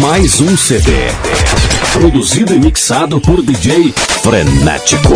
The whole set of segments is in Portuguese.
mais um CD. Produzido e mixado por DJ Frenético.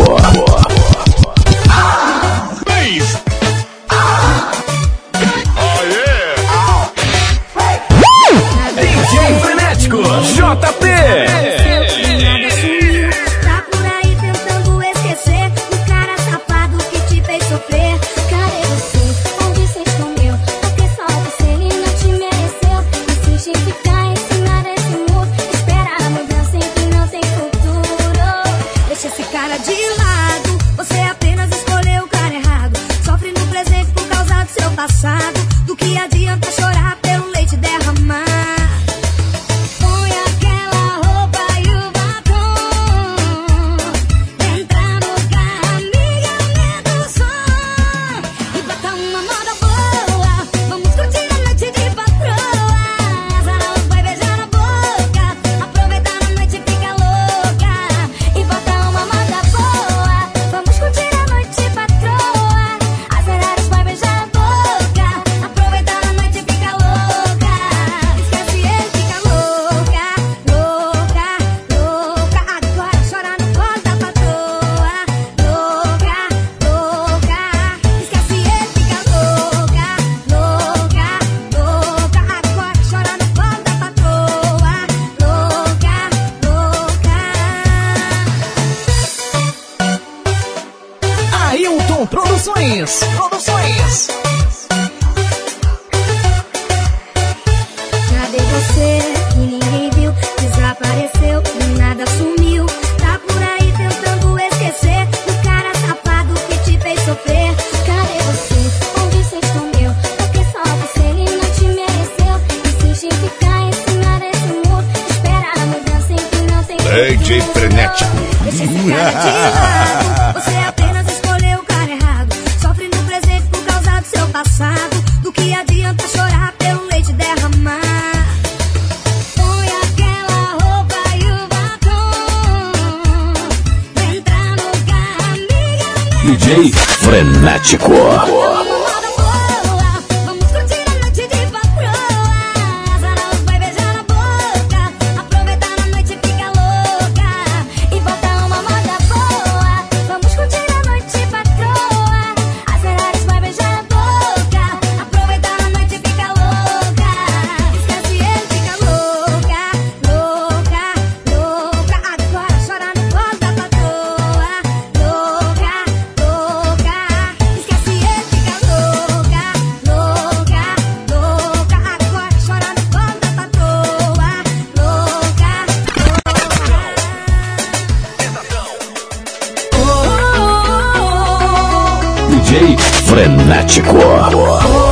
frenético.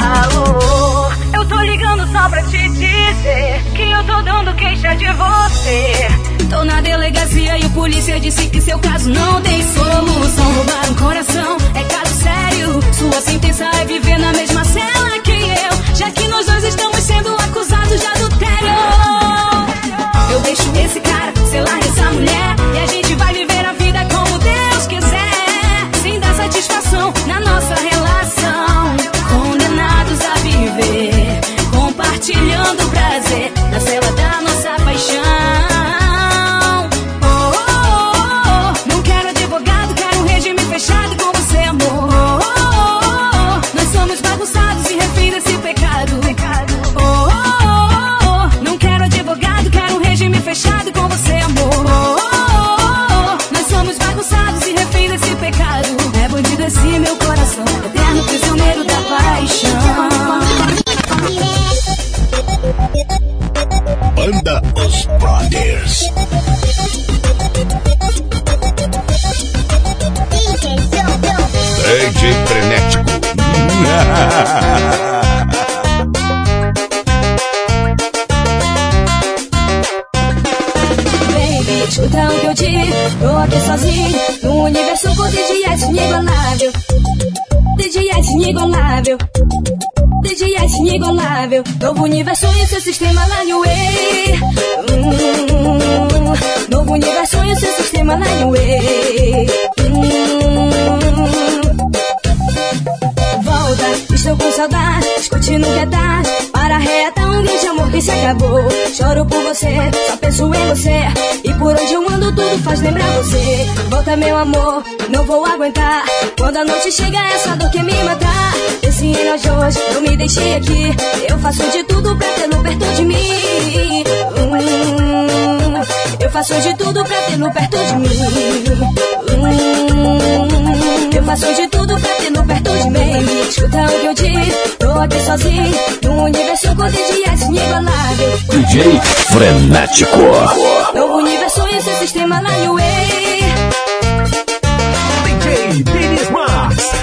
Alô, eu tô ligando só pra te dizer que eu tô dando queixa de você. Tô na delegacia e o polícia disse que seu caso não tem solução. Roubar um coração é caso sério. Sua sentença é viver na mesma cela que eu, já que nós dois estamos sendo acusados de adultério. Eu deixo esse cara selar essa mulher. prazer. Baby, escuta o que eu digo. Tô aqui sozinho no universo com DJ inigualável. DJ inigualável. DJ inigualável. Novo universo e seu sistema lá no Way. Hum, novo universo e seu sistema lá no Way. Hum, volta, estou com saudade. Escute no que é tarde. Para reta, um grande amor que se acabou. Choro por você, só penso em você. E por onde eu ando, tudo faz lembrar você. Volta, meu amor, não vou aguentar. Quando a noite chega, essa dor quer me matar. Esse nós dois, não me deixei aqui. Eu faço de tudo pra tê-lo perto de mim. Eu faço de tudo pra tê-lo perto de mim. Eu faço de tudo pra perto de mim. Escuta o que eu digo, tô aqui sozinho. No universo DJ inigualável. DJ Frenético. Novo universo e seu sistema lá no Way. DJ Denis Max.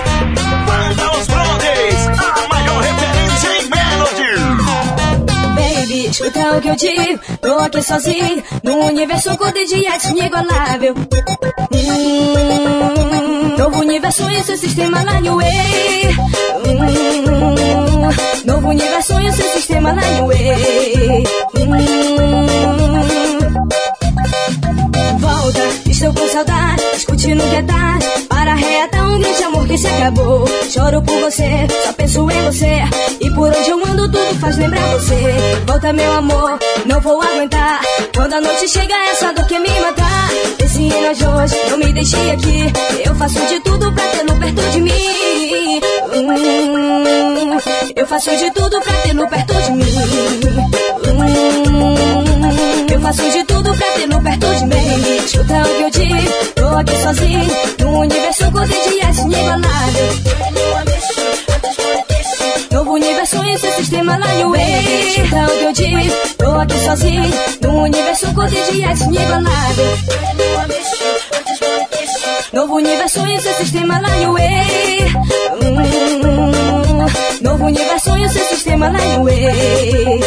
Escuta o que eu digo. Tô aqui sozinho. No universo DJ inigualável. Hum, novo universo seu sistema lá no Way. Hum, novo universo seu sistema lá no Way. Hum, volta, estou com saudade. Escute no que é tarde. Para reta, um grande amor que se acabou. Choro por você, só penso em você. E por onde eu ando, tudo faz lembrar você. Volta, meu amor, não vou aguentar. Quando a noite chega, essa dor quer me matar. Esse dois, não me deixei aqui. Eu faço de tudo pra tê-lo perto de mim. Hum, eu faço de tudo pra tê-lo perto de mim. Hum, eu faço de tudo pra tê-lo perto de mim. Escuta o que eu digo, tô aqui sozinho. No universo DJ inigualável. Novo universo e seu sistema lá no Way. Escuta o que eu digo, tô aqui sozinho. No universo DJ inigualável. Novo universo e seu sistema lá Way. Hum, novo universo e seu sistema lá no Way.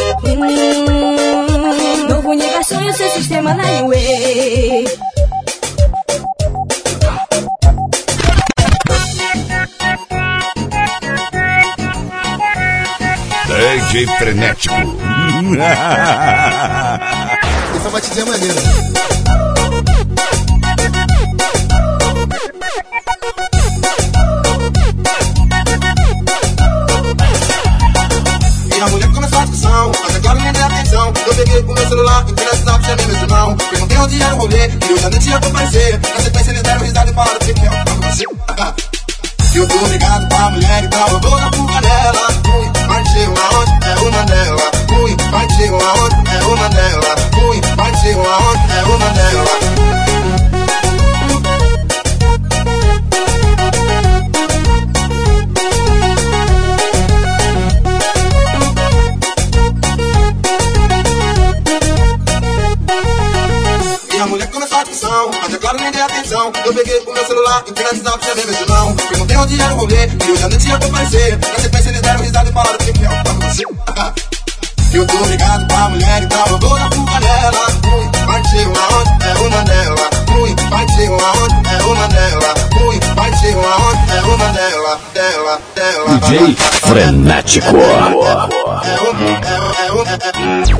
Universo e seu sistema no Way. DJ Frenético. Essa batidinha é maneira. E a mulher começou a discussão, Eu peguei pro meu celular, entrei no WhatsApp, chamei meu irmão. Perguntei onde era o rolê, e eu já nem tinha comparecer. Na sequência eles deram risada e falaram que que é pra você. Eu tô ligado pra mulher, então eu vou na fuga dela. Fui, partiu aonde? É uma dela. Fui, partiu aonde? É uma dela. Fui, partiu aonde? É uma dela. Eu peguei pro meu celular, entrei no WhatsApp, chamei meu irmão. Perguntei onde era o rolê, e eu já nem tinha comparecer. Na sequência eles deram risada e falaram que que é pra você. Eu tô ligado pra mulher, então eu vou na fuga dela. Fui, partiu aonde? É uma dela. Fui, partiu aonde? É uma dela. Fui, partiu aonde? É uma dela. Dela, dela. DJ Frenético. É um, é um, é um, é um. É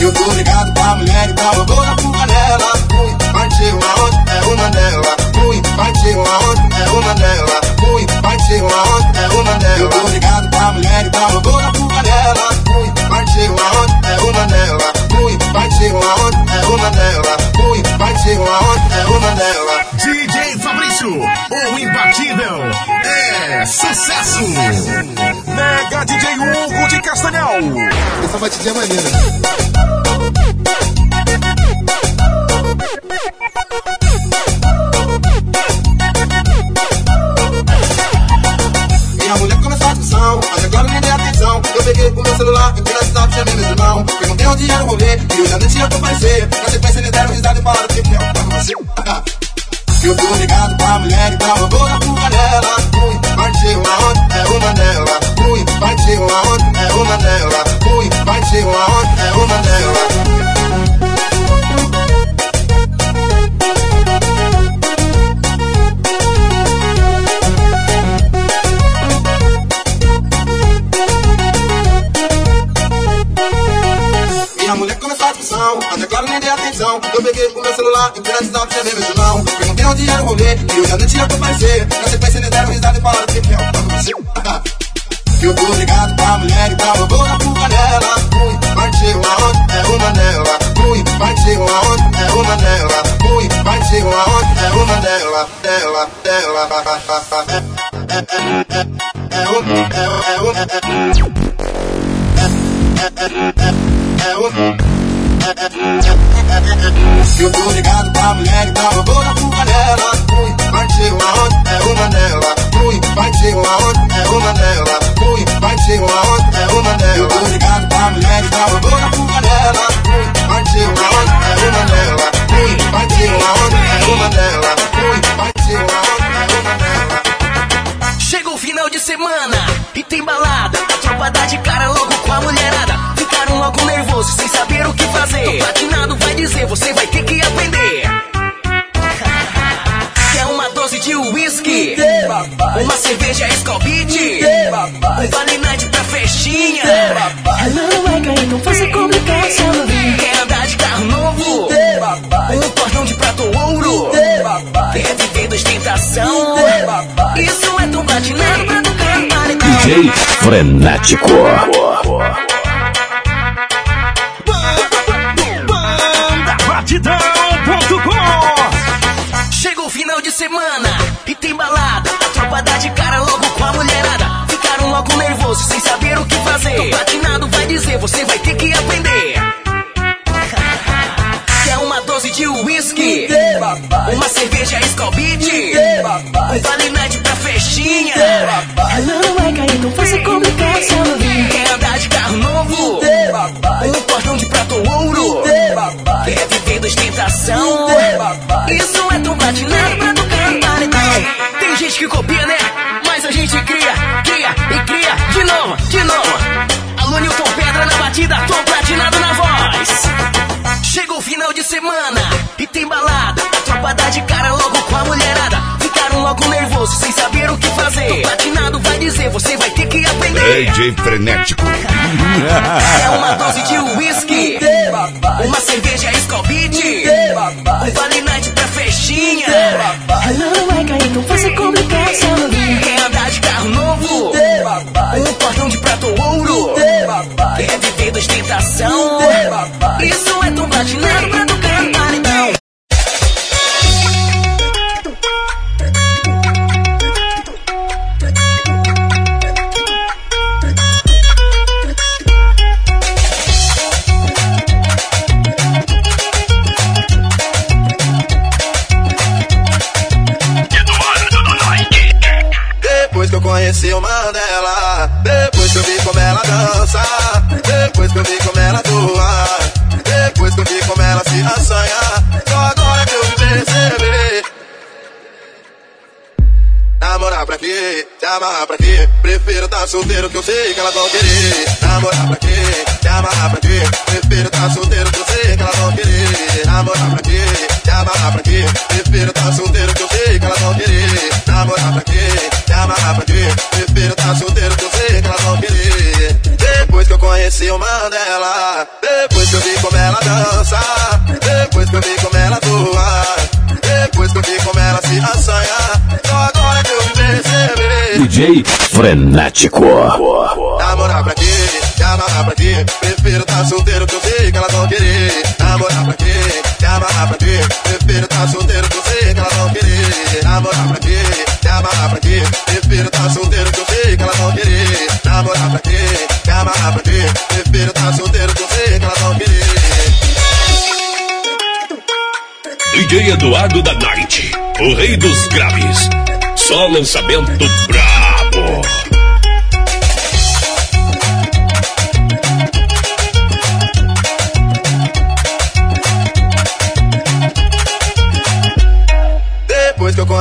Eu tô ligado pra mulher, eu vou na fuga dela. Fui, partiu aonde? É uma dela. Fui, partiu aonde? É uma dela. Fui, partiu aonde? É uma dela. Eu tô ligado pra mulher, eu vou na fuga dela. Fui, partiu aonde? É uma dela. Fui, partiu aonde? É uma dela. Fui, partiu aonde? É uma dela. DJ Fabrício, o imbatível. É sucesso. Mega DJ Hugo de Castanhal. Essa batidinha é maneira. E a mulher começou a discussão, mas é claro, peguei o meu celular, entrei no WhatsApp, chamei meu irmão. Perguntei onde era o rolê, e eu já não tinha comparecer. Na sequência eles deram risada e falaram que é pra você. Eu tô ligado pra mulher e tava boa na fuga dela. Fui, partiu aonde? É uma dela. Fui, partiu aonde? É uma. Fui, partiu aonde? É uma dela. E a mulher começou a claro nem dei atenção. Eu peguei o meu celular, WhatsApp, chamei meu irmão. Perguntei onde era o rolê, e eu já não tinha comparecer. Na sequência eles deram risada e falaram que é pra você. Eu tô ligado pra mulher e tava boa fuga dela. Fui, partiu aonde? É uma dela. Fui, partiu aonde? É uma dela. Fui, partiu aonde? É uma dela. Dela, dela. É, é, é, é, é uma, é, é uma, é, é uma. Eu tô ligado pra mulher e tava na fuga dela. Fui, partiu aonde? É uma dela. Fui, partiu aonde? É uma dela. Fui, partiu aonde? É uma dela. Eu tô ligado pra mulher e tava na fuga dela. Fui, partiu aonde? É uma dela. Fui, partiu aonde? É uma dela. Fui, partiu aonde? É uma dela. Chega o final de semana e tem balada. A tropa dá de cara DJ Frenético. Gente copia, né? Mas a gente cria, cria e cria de novo, de novo. Alô, Newton Pedra na batida, tom platinado na voz. Chega o final de semana e tem balada. A tropa dá de cara logo com a mulherada. Ficaram logo nervosos sem saber o que fazer. O platinado vai dizer, você vai ter que aprender. DJ Frenético. É uma dose de uísque, uma cerveja viver solteiro que eu sei que elas vão querer. Namorar pra quê? Se amarrar pra quê? Prefiro tá solteiro que eu sei que elas vão querer. Namorar pra quê? Se amarrar pra quê? Prefiro tá solteiro que eu sei que elas vão querer. Namorar pra quê? Se amarrar pra quê? Prefiro tá solteiro que eu sei que elas vão querer. Depois que eu conheci o Mandela, depois que eu vi como ela dança, DJ Frenético. Namorar pra quê? Se amarrar pra quê? Prefiro tá solteiro que eu sei que elas vão querer. Namorar pra quê? Se amarrar pra quê? Prefiro tá solteiro que eu sei que elas vão querer. Namorar pra quê? Se amarrar pra quê? Prefiro tá solteiro que eu sei que elas vão querer. Namorar pra quê? Se amarrar pra quê? Prefiro tá solteiro que eu sei que elas vão querer. DJ Eduardo da Night. O rei dos graves. Só lançamento brabo.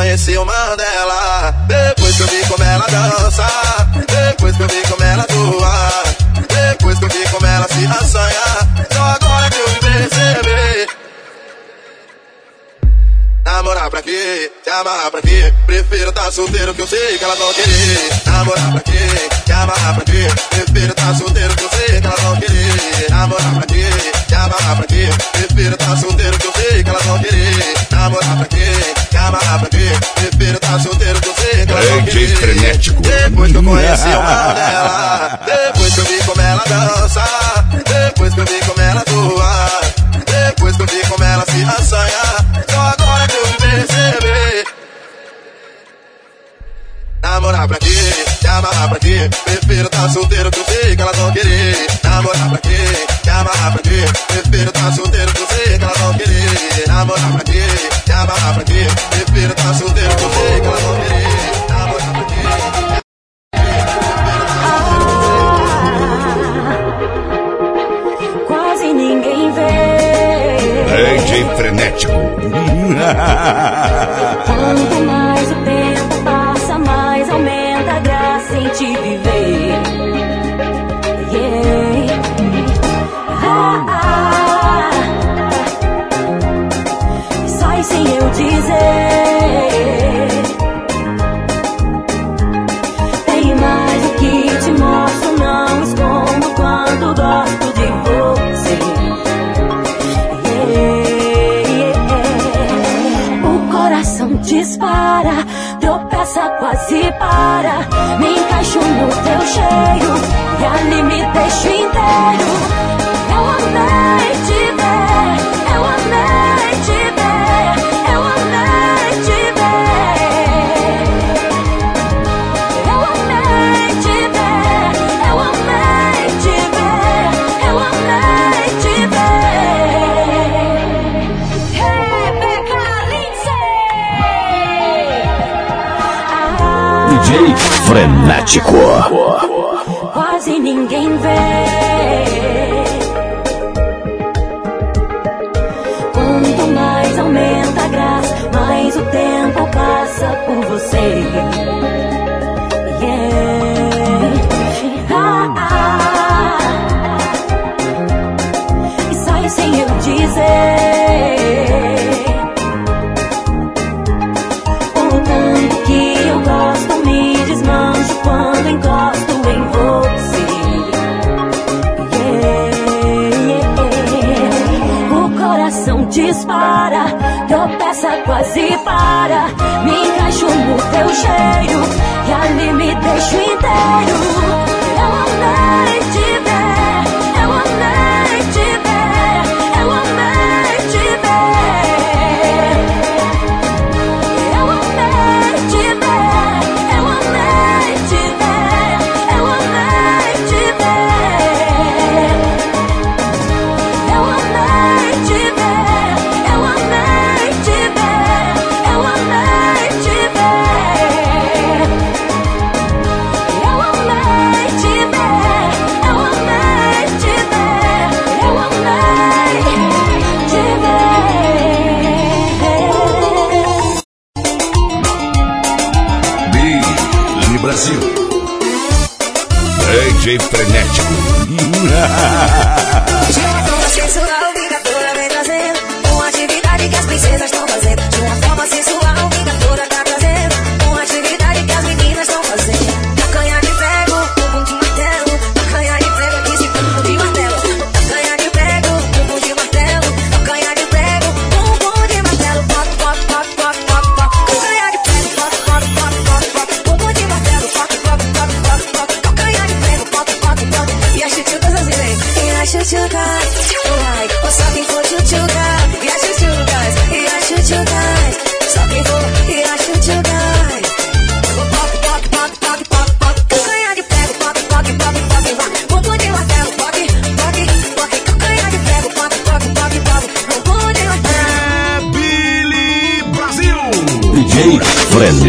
conheci o Mandela. Depois que eu vi como ela dança, depois que eu vi como ela atua, depois que eu vi como ela se assanha. só agora que eu percebi. Namorar pra quê? Te amarrar pra quê? Prefiro tá solteiro que eu sei que ela não querer. Namorar pra quê? Te amarrar pra quê? Prefiro tá solteiro que eu sei que ela não querer. Namorar pra quê? Te amarrar pra quê? Prefiro tá solteiro que eu sei que ela não querer. Namorar pra quê? amarra pra mim. Prefiro tá solteiro do você. Grande frenético. Depois que eu conheci o mal dela. Depois que eu vi como ela dança. Depois que eu vi como ela toa, Depois que eu vi como ela se assanha. Só agora que eu me percebi. Namorar pra quê? Te amarrar pra quê? Prefiro tá solteiro do que ela não querer. Namorar pra quê? chama pra quê? Meu tá solteiro, tu sei que ela não querer. Namorar pra ti, chama pra quê? Meu tá solteiro, tu sei que ela não querer. participa.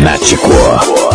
Lunático.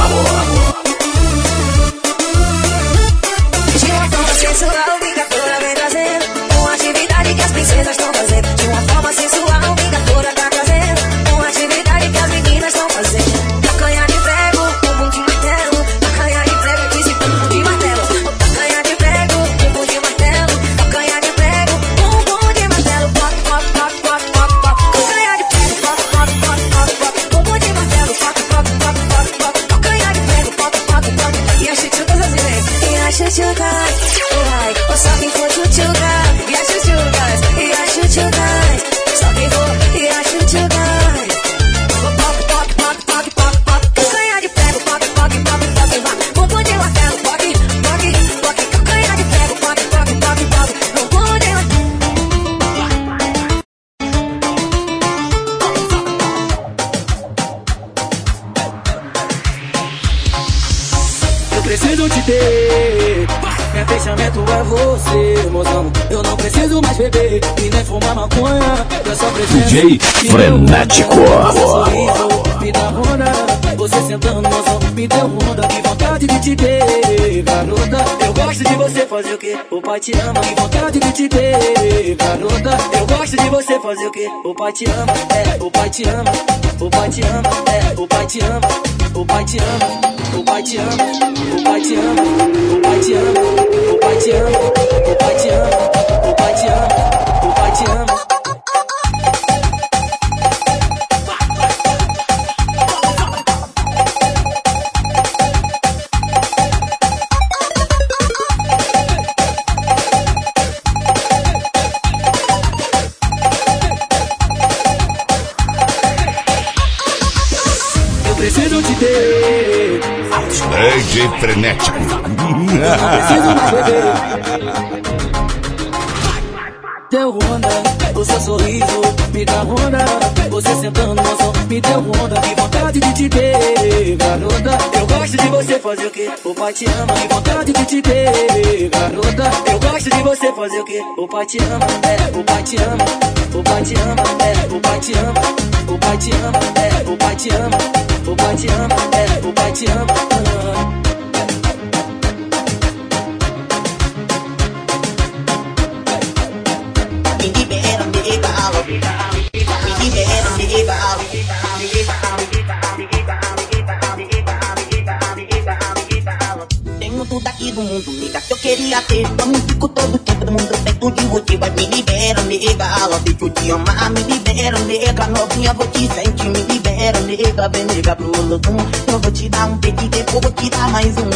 Ter. Meu pensamento é você, mozão. Eu não preciso mais beber e nem fumar maconha. Eu só preciso. DJ que Frenético. Me dá onda. Você sentando, mozão, me deu onda. Que vontade de te ter, garota. Eu gosto de você fazer o quê? O pai te ama. Que vontade de te ter, garota. Eu gosto de você fazer o quê? O pai te ama. É, o pai te ama. O pai te ama. É, o pai te ama. O pai te ama. O pai te ama. O pai te ama. O pai te ama. O pai te ama. O pai te ama. O pai te ama. O pai te ama. DJ Frenético. Deu onda, o seu sorriso me dá onda. Você sentando no som me deu onda. Que vontade de te ter, garota. Eu gosto de você fazer o quê? O pai te ama. Que vontade de te ter, garota. Eu gosto de você fazer o quê? O pai te ama, é, o pai te ama. O pai te ama, é, o pai te ama. O pai te ama, é, o pai te ama. O pai te ama, é, o pai te ama. Novinha, vou te sentir, me libera, nega. Vem, nega, pro lodum. Eu vou te dar um beijo e depois vou te dar mais um,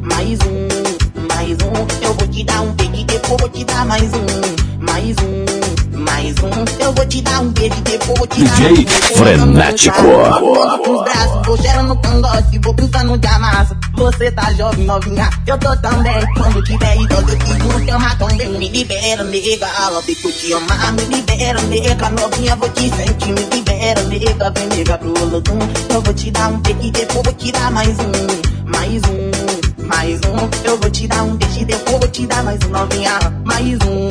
mais um, mais um. Eu vou te dar um beijo e depois vou te dar mais um, mais um, mais um. Eu vou te dar um beijo e depois vou te dar DJ mais um. Frenético. Mando pros braços, vou cheirando cangote, vou brincando de amassa. Você tá jovem, novinha, eu tô também. Quando tiver idoso, eu te juro mato também. Me libera, nega, ela eu te amar. Me libera, nega, novinha, vou te sentir. Me libera, nega, vem, nega, pro lodum. Eu vou te dar um beijo e depois vou te dar mais um, mais um, mais um. Eu vou te dar um beijo e depois vou te dar mais um, novinha. Mais um,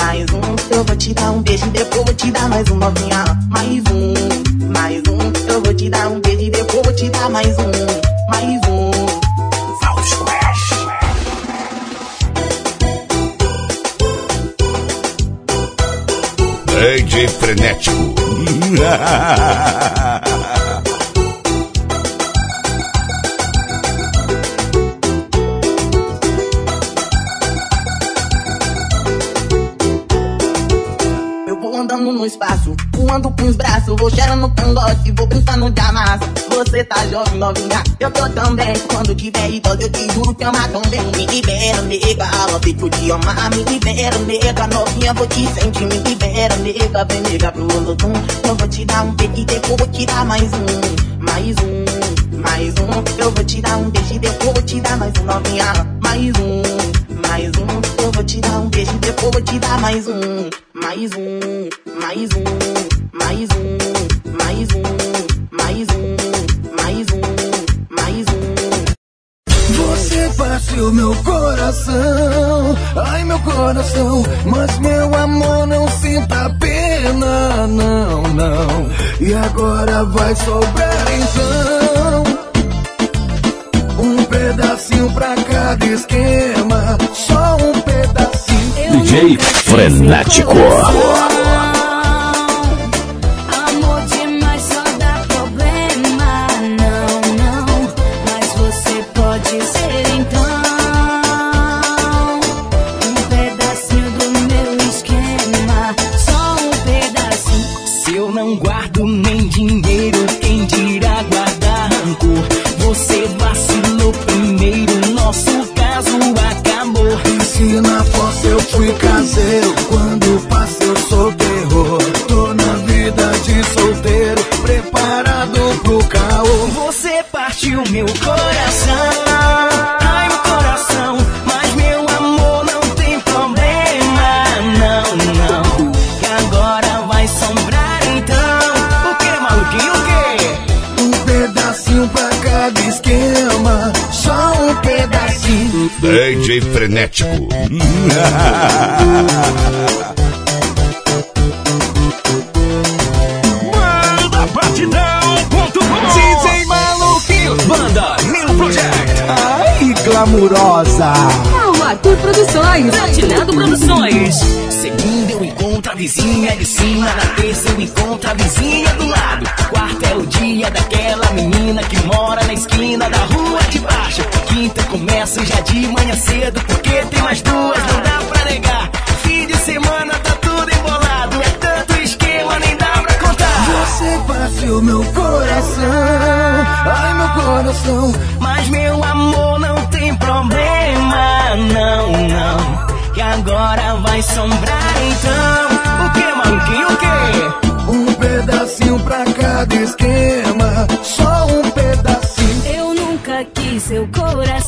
mais um. Eu vou te dar um beijo e depois vou te dar mais um, novinha. Mais um, mais um. Eu vou te dar um beijo e depois vou te dar mais um, mais um. Ande frenético. Andando no espaço, voando com os braços, vou cheirando cangote, vou brincando de amassa. Você tá jovem, novinha, eu tô também. Quando tiver idoso, eu te juro que amar também. Me libera, nega, ela deixa eu te amar. Me libera, nega, novinha, vou te sentir. Me libera, nega, vem, nega, pro lodum. Eu vou te dar um beijo e depois vou te dar mais um, mais um, mais um. Eu vou te dar um beijo e depois vou te dar mais um, novinha. Mais um, mais um. Eu vou te dar um beijo e depois vou te dar mais um, mais um, mais um, mais um, mais um, mais um, mais um, mais um. Você partiu meu coração, ai meu coração, mas meu amor não sinta pena, não, não. E agora vai sobrar então pedacinho pra cada esquema, só um pedacinho. DJ Frenético. Frenético. Manda batidão.com DJ Maluquinho. Banda New Project Ai, glamurosa. Arthur Produções. Platinado Produções. Segunda eu encontro a vizinha de cima. Na terça eu encontro a vizinha do lado. Quarta é o dia daquela menina que mora na esquina da rua de baixo. Quinta eu começo já de manhã cedo. Porque tem mais duas, não dá pra negar. Fim de semana tá tudo embolado. É tanto esquema, nem dá pra contar. Você partiu meu coração, ai meu coração. Mas meu amor não tem problema, não, não. Que agora vai sombrar então. O que, maluquinho, o quê? Um pedacinho pra cada esquema, só um pedacinho. Eu nunca quis seu coração.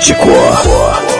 Frenético.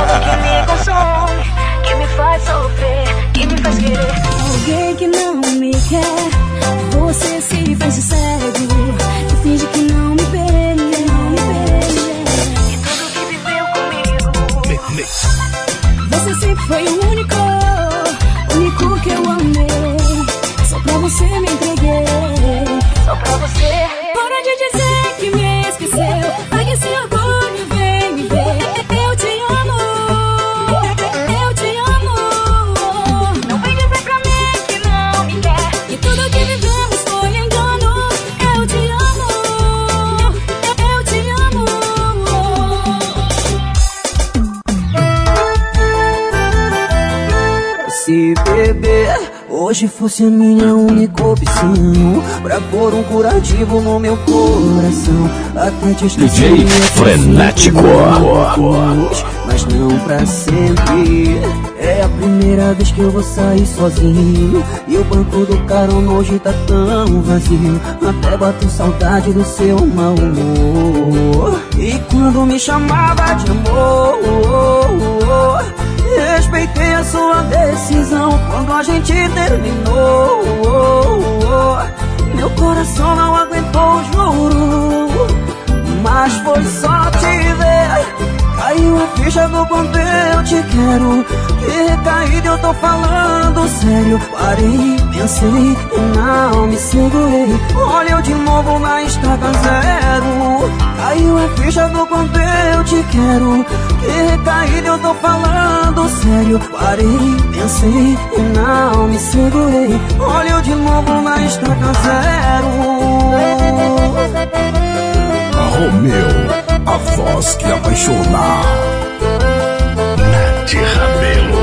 hoje fosse a minha única opção Pra pôr um curativo no meu coração Até te esquecer DJ Frenético. Mas não pra sempre. É a primeira vez que eu vou sair sozinho E o banco do carona hoje tá tão vazio. Até bato saudade do seu mau humor. E quando me chamava de amor Respeitei a sua decisão quando a gente terminou. Meu coração não aguentou, juro. Mas foi só te ver ficha do quanto eu te quero. Que recaída eu tô falando sério. Parei, pensei, não me segurei. Olha eu de novo na estaca zero. Caiu a ficha do quanto eu te quero. Que recaída eu tô falando sério. Parei, pensei, não me segurei. Olha eu de novo na estaca zero. Romeu, a voz que apaixona. Nath Rabelo.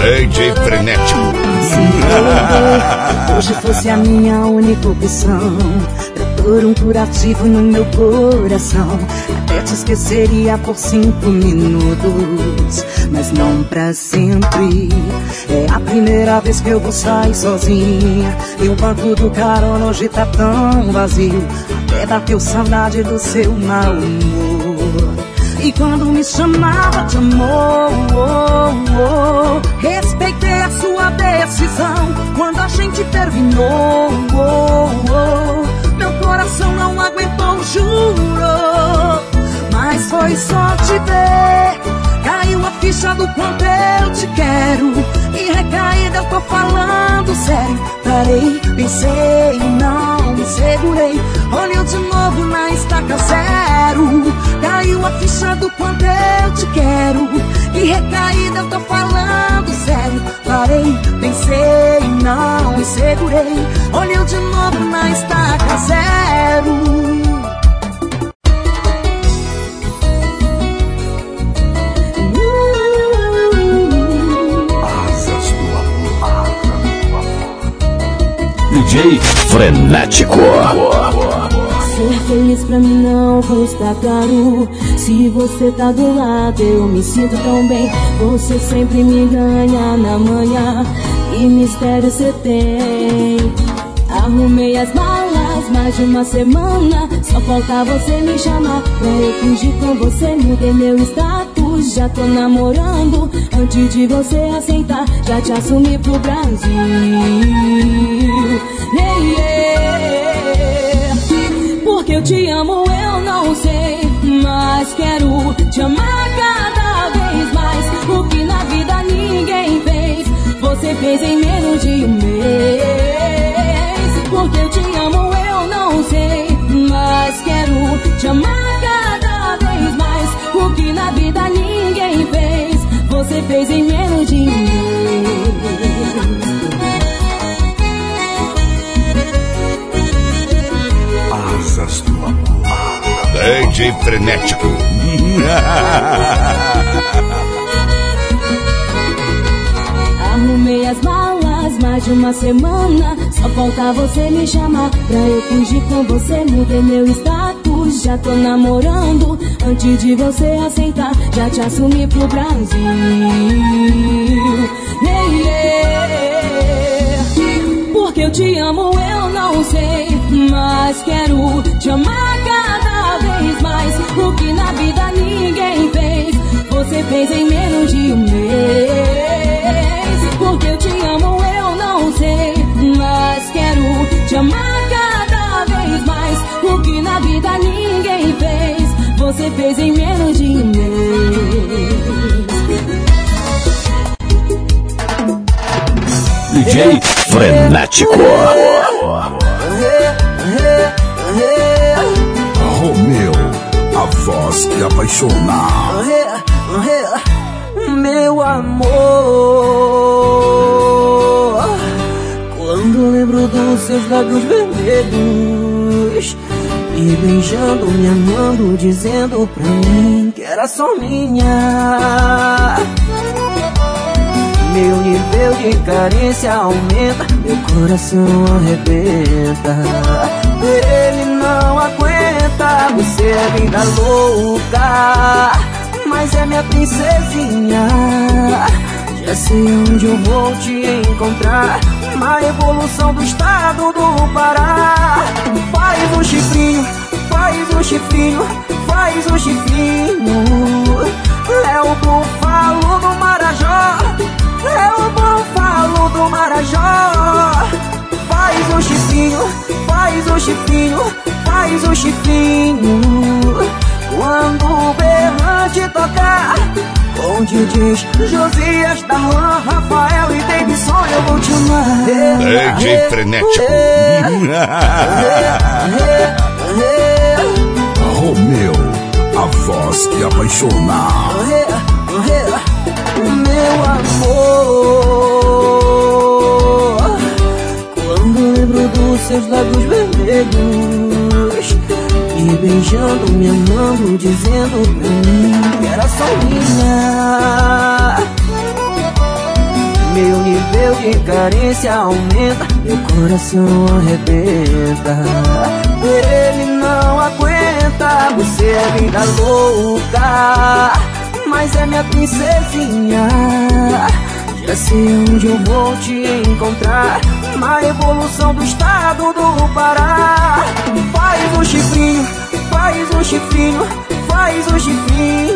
DJ Frenético. Se hoje fosse a minha única opção pôr um curativo no meu coração Até te esqueceria por cinco minutos. Mas não pra sempre. É a primeira vez que eu vou sair sozinha. E o banco do carona hoje tá tão vazio. Até bateu saudade do seu mau humor e quando me chamava de amor, oh, oh, respeitei a sua decisão. Quando a gente terminou, oh, oh, meu coração não aguentou, juro. Mas foi só te ver, caiu a ficha do quanto eu te quero. E recaída, eu tô falando sério. Parei, pensei, não me segurei. Olhei de novo na estaca zero. Caiu a ficha do quanto eu te quero. E recaída, eu tô falando sério. Parei, pensei, não me segurei. Olhei de novo na estaca zero. DJ Frenético. Feliz pra mim não custa caro. Se você tá do lado, eu me sinto tão bem. Você sempre me ganha na manhã. E mistério você tem. Arrumei as malas mais de uma semana. Só falta você me chamar pra eu fugir com você. Mudei meu status, já tô namorando. Antes de você aceitar, já te assumi pro Brasil. Yeah, yeah. Te amo, eu não sei. Mas quero te amar cada vez mais. O que na vida ninguém fez, você fez em menos de um mês. Porque eu te amo, eu não sei. Mas quero te amar cada vez mais. O que na vida ninguém fez, você fez em menos de um mês. Frenético. Arrumei as malas mais de uma semana. Só falta você me chamar pra eu fugir com você. Mudei meu status, já tô namorando. Antes de você aceitar, já te assumi pro Brasil. Yeah, yeah. Porque eu te amo, eu não sei. Mas quero te amar. O que na vida ninguém fez, você fez em menos de um mês. Porque eu te amo, eu não sei. Mas quero te amar cada vez mais. O que na vida ninguém fez, você fez em menos de um mês. DJ Frenético. Voz que apaixona. Meu amor, quando lembro dos seus lábios vermelhos, me beijando, me amando, dizendo pra mim que era só minha. Meu nível de carência aumenta, meu coração arrebenta. Ele é vida louca, mas é minha princesinha. Já sei onde eu vou te encontrar, na evolução do estado do Pará. Faz um chifrinho, faz um chifrinho, faz um chifrinho. É o búfalo do Marajó. É o búfalo do Marajó. Faz um chifrinho, faz um chifrinho, faz um chifrinho. Quando o berrante tocar Com DJs Josias, Darlan, Rafael e Davidson Eu vou te amar DJ Frenético. Romeu, a voz que apaixona. Meu amor Quando lembro dos seus lábios vermelhos Me beijando, me amando, dizendo pra mim que era só minha. Meu nível de carência aumenta Meu coração arrebenta. Ele não aguenta Você é vida louca. Mas é minha princesinha. Já sei onde eu vou te encontrar Na evolução do estado do Pará. Faz um chifrinho, faz um chifrinho Faz um chifrinho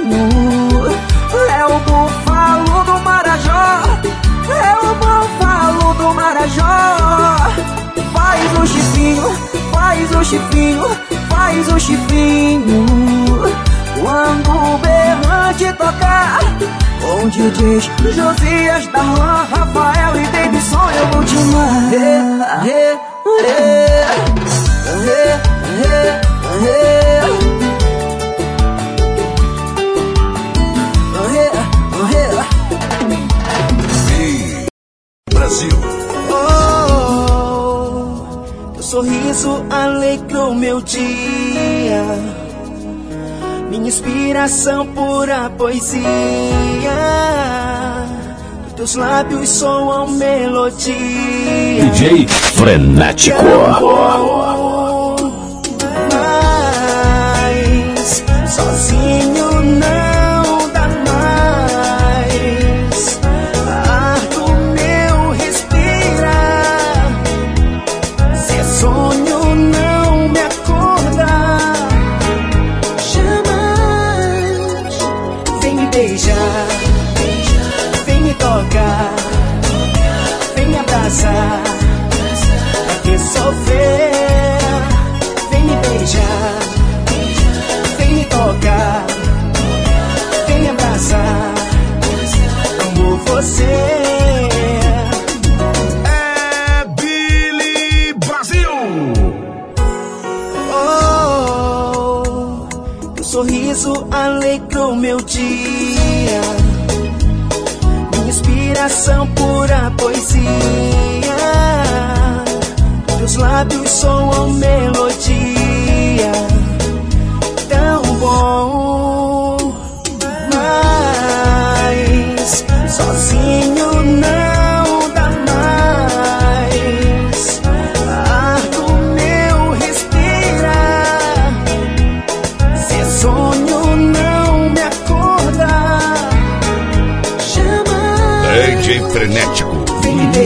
DJs Josias, Darlan, Rafael e Davidson Eu vou te amar Ê, ê, ê, ê, ê, ê. Brasil. Oh, teu sorriso alegrou meu dia. Minha inspiração pura poesia. Dos teus lábios soam melodia. DJ Frenético. Mas sozinho não você. É Billy Brasil. Oh, teu sorriso alegrou meu dia. Minha inspiração pura poesia. Teus lábios soam melodia.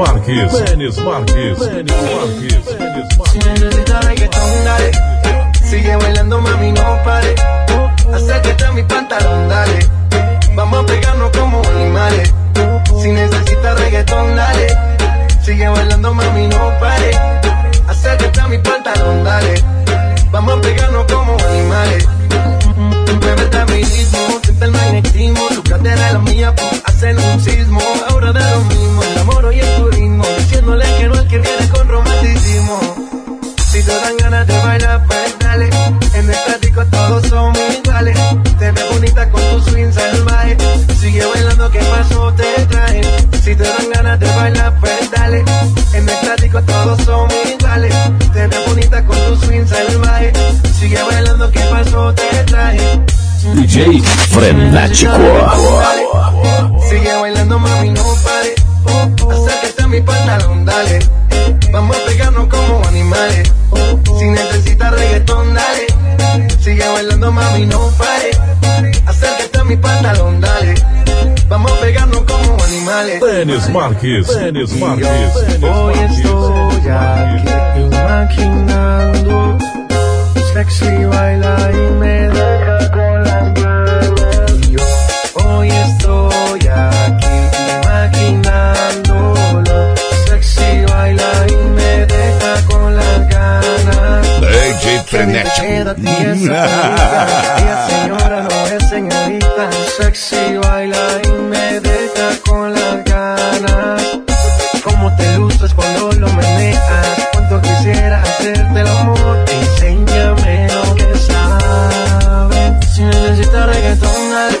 Denis Marques. Denis Marques. Denis Marques. Reggaetón, dale. Sigue bailando, mami, no pare. Acércate a mi pantalón, dale. Vamos a pegarnos como animales. Si necesitas reggaetón, dale. Sigue bailando, mami, no pare. Acércate a mi pantalón, dale. Vamos a pegarnos como animales. Muévete a mi ritmo, siente el magnetismo. Tu cadera es la mía, pues, hacen un sismo. Frenático. Sigue bailando, mami, no pare. Acércate a mi pantalón, dale. Vamos a pegarnos como animales. Si necesitas reggaetón, dale. Sigue bailando, mami, no pare. Acércate a mi pantalón, dale. Vamos a pegarnos como animales. Denis Marques, Denis Marques. Hoy estoy aquí imaginando. Sexy baila y me deja Quédate esa ella señora no es señorita, sexy baila y me deja con las ganas. Cómo te luces cuando lo meneas, cuánto quisiera hacerte el amor, enséñame lo que sabes. Si necesitas reggaetón, dale,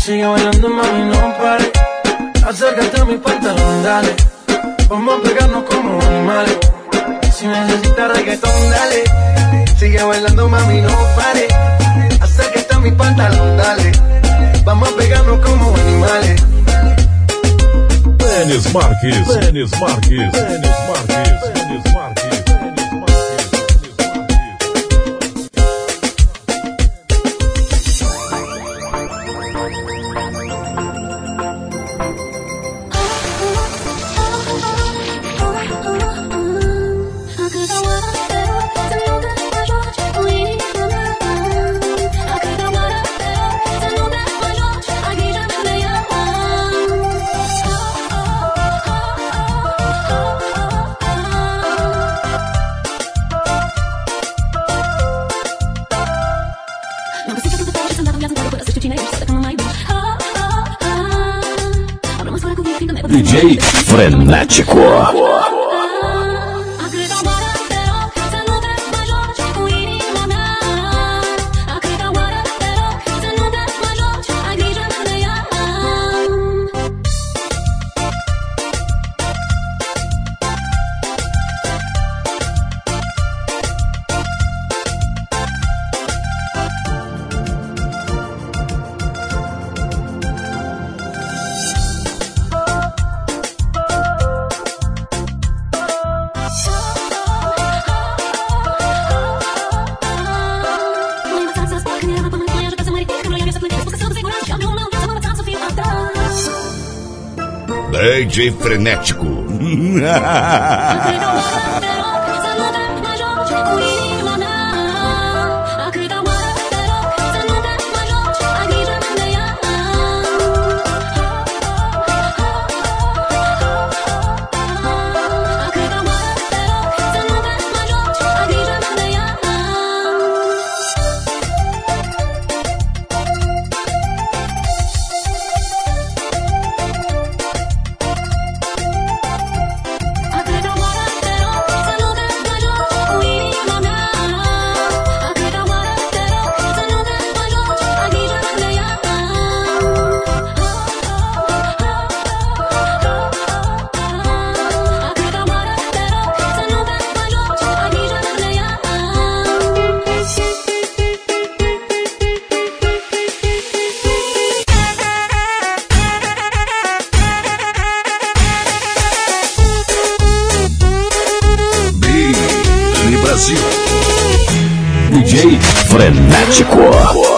sigue bailando mami, no pare. Acércate a mi pantalón, dale, vamos a pegarnos como animales. Si necesitas reggaetón, dale. Sigue bailando, mami, no pare. Acércate a mi pantalón, dale. Vamos a pegarnos como animales. Denis Marques, Denis Marques, Denis Marques, Denis Marques, Frenético. DJ Frenético. Brasil. DJ Frenético.